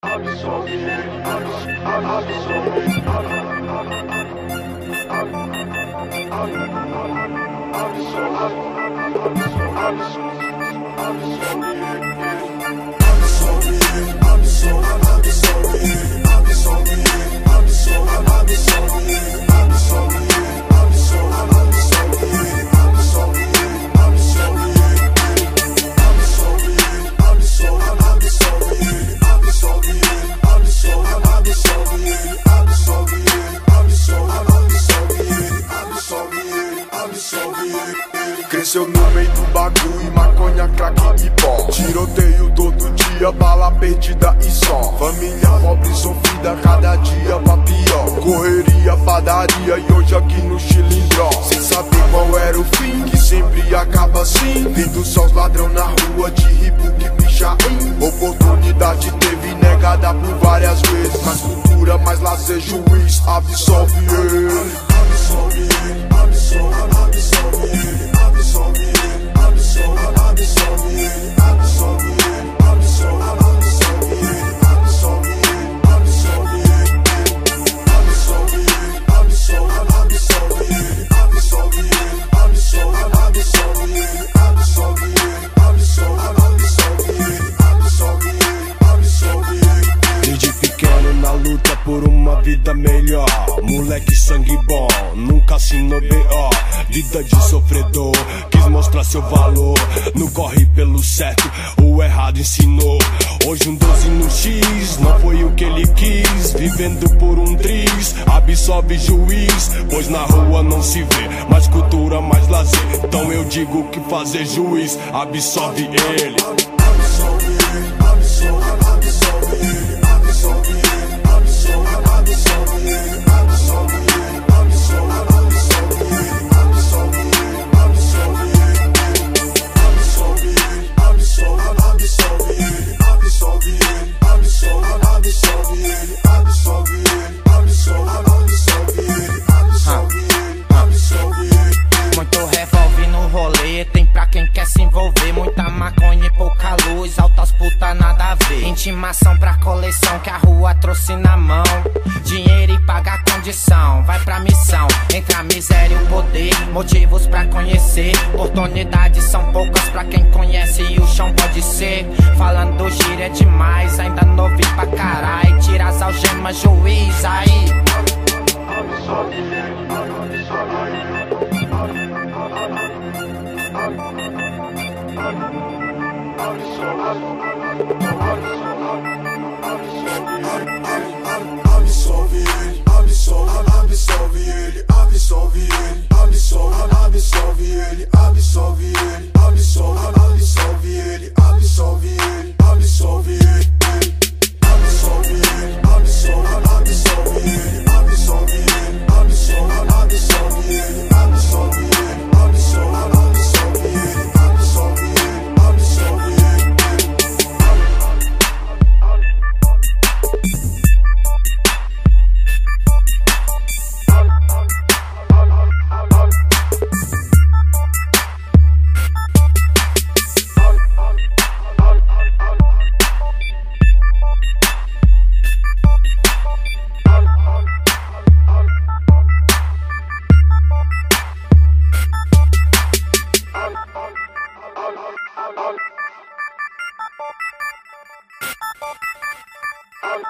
Absolve ele, absolve ele, absolve ele. Cresceu no meio do bagulho, maconha, crack e pó. Tiroteio todo dia, bala perdida e só. Família pobre sofrida, cada dia pra pior. Correria, padaria e hoje aqui no Chilindró. Sem saber qual era o fim, que sempre acaba assim. Vindo só os ladrão na rua de ribuque, pichain Oportunidade teve negada por várias vezes. Mais cultura, mais lazer, juiz, absolve ele moleque sangue bom, nunca assinou B.O. Vida de sofredor, quis mostrar seu valor. Não corre pelo certo, o errado ensinou. Hoje um 12 no X, não foi o que ele quis. Vivendo por um triz, absolve juiz. Pois na rua não se vê mais cultura, mais lazer. Então eu digo que fazer juiz, absolve ele. Intimação pra coleção que a rua trouxe na mão. Dinheiro e paga condição, vai pra missão. Entre a miséria e o poder, motivos pra conhecer. Oportunidades são poucas pra quem conhece e o chão pode ser. Falando do giro é demais, ainda novinho pra caralho. Tira as algemas, juiz aí. Ele, absolve, absolve ele.